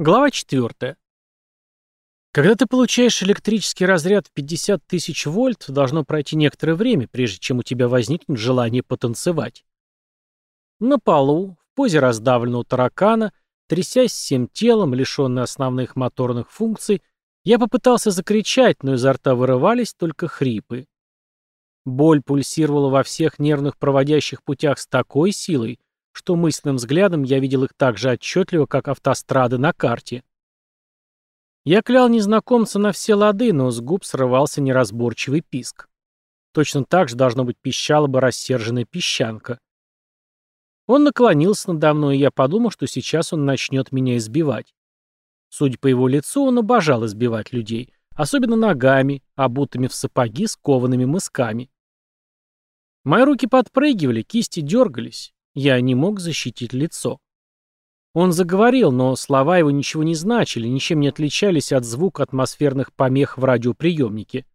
Глава 4. Когда ты получаешь электрический разряд в 50 тысяч вольт, должно пройти некоторое время, прежде чем у тебя возникнет желание потанцевать. На полу, в позе раздавленного таракана, трясясь всем телом, лишенный основных моторных функций, я попытался закричать, но изо рта вырывались только хрипы. Боль пульсировала во всех нервных проводящих путях с такой силой, что мысленным взглядом я видел их так же отчетливо, как автострады на карте. Я клял незнакомца на все лады, но с губ срывался неразборчивый писк. Точно так же, должно быть, пищала бы рассерженная песчанка. Он наклонился надо мной, и я подумал, что сейчас он начнет меня избивать. Судя по его лицу, он обожал избивать людей, особенно ногами, обутыми в сапоги с коваными мысками. Мои руки подпрыгивали, кисти дергались. Я не мог защитить лицо. Он заговорил, но слова его ничего не значили, ничем не отличались от звука атмосферных помех в радиоприемнике.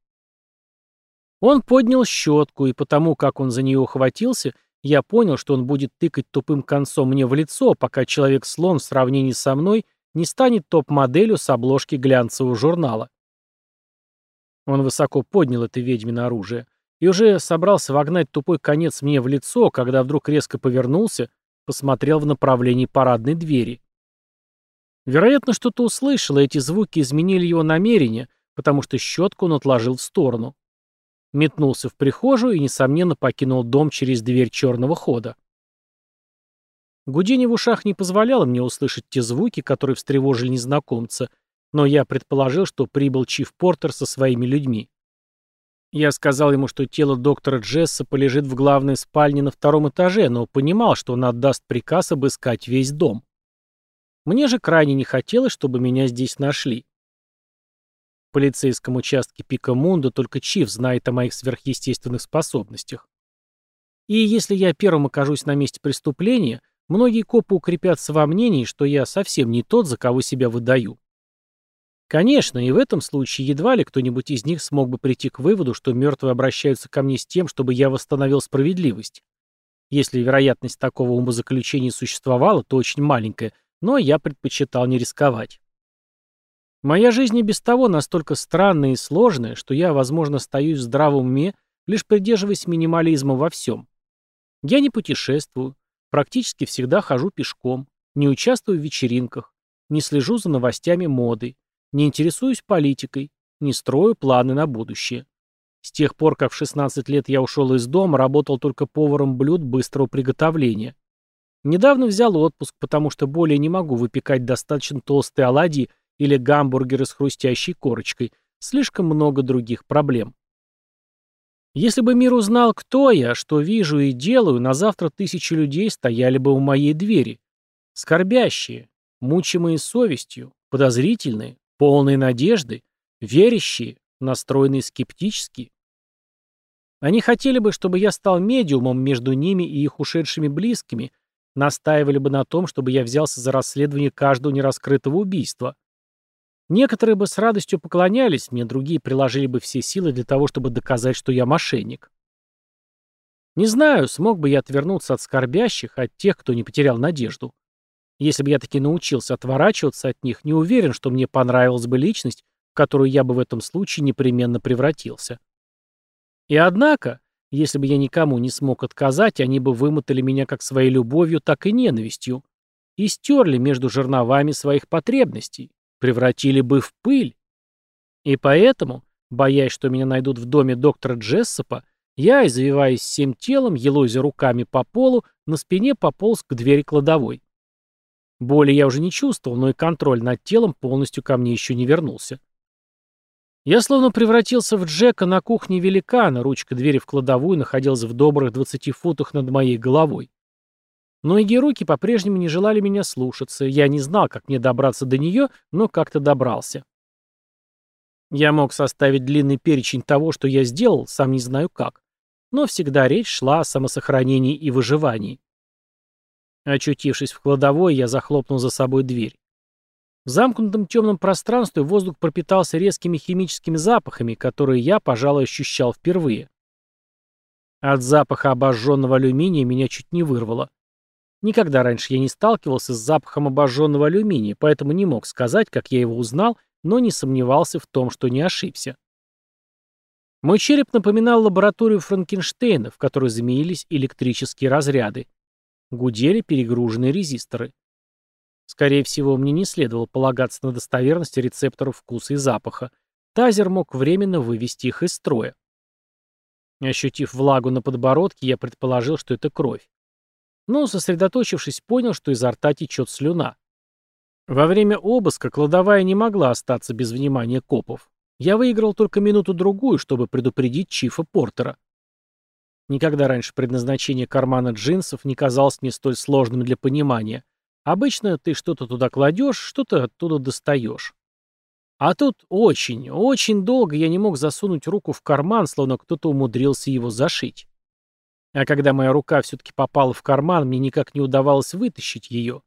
Он поднял щетку, и потому, как он за нее ухватился, я понял, что он будет тыкать тупым концом мне в лицо, пока человек-слон в сравнении со мной не станет топ-моделью с обложки глянцевого журнала. Он высоко поднял это ведьмино оружие и уже собрался вогнать тупой конец мне в лицо, когда вдруг резко повернулся, посмотрел в направлении парадной двери. Вероятно, что-то услышал, и эти звуки изменили его намерение, потому что щетку он отложил в сторону. Метнулся в прихожую и, несомненно, покинул дом через дверь черного хода. Гудение в ушах не позволяло мне услышать те звуки, которые встревожили незнакомца, но я предположил, что прибыл Чиф Портер со своими людьми. Я сказал ему, что тело доктора Джесса полежит в главной спальне на втором этаже, но понимал, что он отдаст приказ обыскать весь дом. Мне же крайне не хотелось, чтобы меня здесь нашли. В полицейском участке Пика Мунда только Чиф знает о моих сверхъестественных способностях. И если я первым окажусь на месте преступления, многие копы укрепятся во мнении, что я совсем не тот, за кого себя выдаю. Конечно, и в этом случае едва ли кто-нибудь из них смог бы прийти к выводу, что мертвые обращаются ко мне с тем, чтобы я восстановил справедливость. Если вероятность такого умозаключения существовала, то очень маленькая, но я предпочитал не рисковать. Моя жизнь и без того настолько странная и сложная, что я, возможно, остаюсь в здравом уме, лишь придерживаясь минимализма во всем. Я не путешествую, практически всегда хожу пешком, не участвую в вечеринках, не слежу за новостями моды, не интересуюсь политикой, не строю планы на будущее. С тех пор, как в 16 лет я ушел из дома, работал только поваром блюд быстрого приготовления. Недавно взял отпуск, потому что более не могу выпекать достаточно толстые оладьи или гамбургеры с хрустящей корочкой. Слишком много других проблем. Если бы мир узнал, кто я, что вижу и делаю, на завтра тысячи людей стояли бы у моей двери. Скорбящие, мучимые совестью, подозрительные, полные надежды, верящие, настроенные скептически. Они хотели бы, чтобы я стал медиумом между ними и их ушедшими близкими, настаивали бы на том, чтобы я взялся за расследование каждого нераскрытого убийства. Некоторые бы с радостью поклонялись мне, другие приложили бы все силы для того, чтобы доказать, что я мошенник. Не знаю, смог бы я отвернуться от скорбящих, от тех, кто не потерял надежду. Если бы я таки научился отворачиваться от них, не уверен, что мне понравилась бы личность, в которую я бы в этом случае непременно превратился. И однако, если бы я никому не смог отказать, они бы вымотали меня как своей любовью, так и ненавистью, и стерли между жерновами своих потребностей, превратили бы в пыль. И поэтому, боясь, что меня найдут в доме доктора Джессопа, я, извиваясь всем телом, елозя руками по полу, на спине пополз к двери кладовой. Боли я уже не чувствовал, но и контроль над телом полностью ко мне еще не вернулся. Я словно превратился в Джека на кухне великана, ручка двери в кладовую находилась в добрых 20 футах над моей головой. Ноги и руки по-прежнему не желали меня слушаться, я не знал, как мне добраться до нее, но как-то добрался. Я мог составить длинный перечень того, что я сделал, сам не знаю как, но всегда речь шла о самосохранении и выживании. Очутившись в кладовой, я захлопнул за собой дверь. В замкнутом темном пространстве воздух пропитался резкими химическими запахами, которые я, пожалуй, ощущал впервые. От запаха обожженного алюминия меня чуть не вырвало. Никогда раньше я не сталкивался с запахом обожженного алюминия, поэтому не мог сказать, как я его узнал, но не сомневался в том, что не ошибся. Мой череп напоминал лабораторию Франкенштейна, в которой заменились электрические разряды. Гудели перегруженные резисторы. Скорее всего, мне не следовало полагаться на достоверность рецепторов вкуса и запаха. Тазер мог временно вывести их из строя. Ощутив влагу на подбородке, я предположил, что это кровь но, сосредоточившись, понял, что изо рта течет слюна. Во время обыска кладовая не могла остаться без внимания копов. Я выиграл только минуту-другую, чтобы предупредить Чифа Портера. Никогда раньше предназначение кармана джинсов не казалось мне столь сложным для понимания. Обычно ты что-то туда кладешь, что-то оттуда достаешь. А тут очень, очень долго я не мог засунуть руку в карман, словно кто-то умудрился его зашить. А когда моя рука все-таки попала в карман, мне никак не удавалось вытащить ее.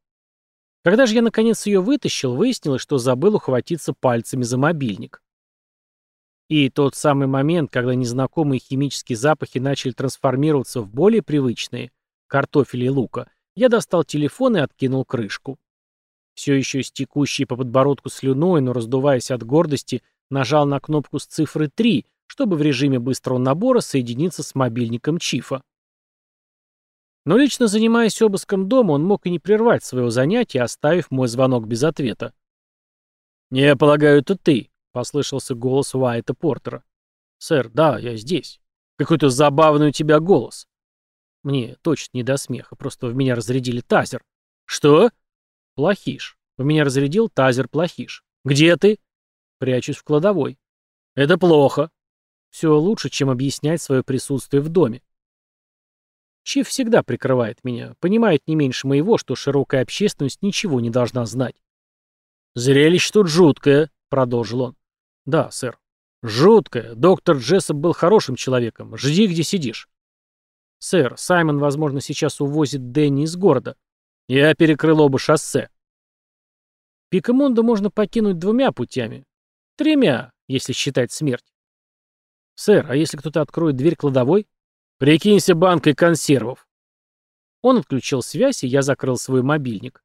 Когда же я наконец ее вытащил, выяснилось, что забыл ухватиться пальцами за мобильник. И тот самый момент, когда незнакомые химические запахи начали трансформироваться в более привычные, картофель и лука, я достал телефон и откинул крышку. Все еще с текущей по подбородку слюной, но раздуваясь от гордости, нажал на кнопку с цифры 3, чтобы в режиме быстрого набора соединиться с мобильником Чифа. Но лично занимаясь обыском дома, он мог и не прервать своего занятия, оставив мой звонок без ответа. «Не, полагаю, это ты», — послышался голос Уайта Портера. «Сэр, да, я здесь. Какой-то забавный у тебя голос». Мне точно не до смеха, просто в меня разрядили тазер. «Что?» «Плохиш. В меня разрядил тазер Плохиш. Где ты?» «Прячусь в кладовой». «Это плохо». «Все лучше, чем объяснять свое присутствие в доме. Чиф всегда прикрывает меня, понимает не меньше моего, что широкая общественность ничего не должна знать. «Зрелище тут жуткое», — продолжил он. «Да, сэр». «Жуткое. Доктор Джессоп был хорошим человеком. Жди, где сидишь». «Сэр, Саймон, возможно, сейчас увозит Дэнни из города. Я перекрыл оба шоссе». Пикамонда можно покинуть двумя путями. Тремя, если считать смерть. «Сэр, а если кто-то откроет дверь кладовой?» «Прикинься банкой консервов». Он отключил связь, и я закрыл свой мобильник.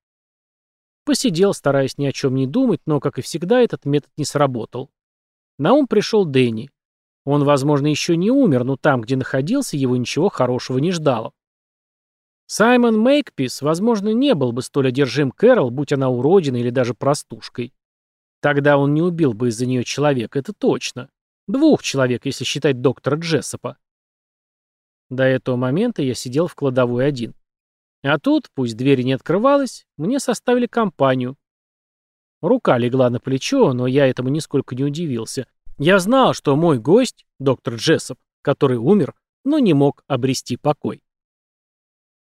Посидел, стараясь ни о чем не думать, но, как и всегда, этот метод не сработал. На ум пришел Дэнни. Он, возможно, еще не умер, но там, где находился, его ничего хорошего не ждало. Саймон Мейкпис, возможно, не был бы столь одержим Кэрол, будь она уродиной или даже простушкой. Тогда он не убил бы из-за нее человека, это точно. Двух человек, если считать доктора Джессопа. До этого момента я сидел в кладовой один. А тут, пусть дверь не открывалась, мне составили компанию. Рука легла на плечо, но я этому нисколько не удивился. Я знал, что мой гость, доктор Джессоп, который умер, но не мог обрести покой.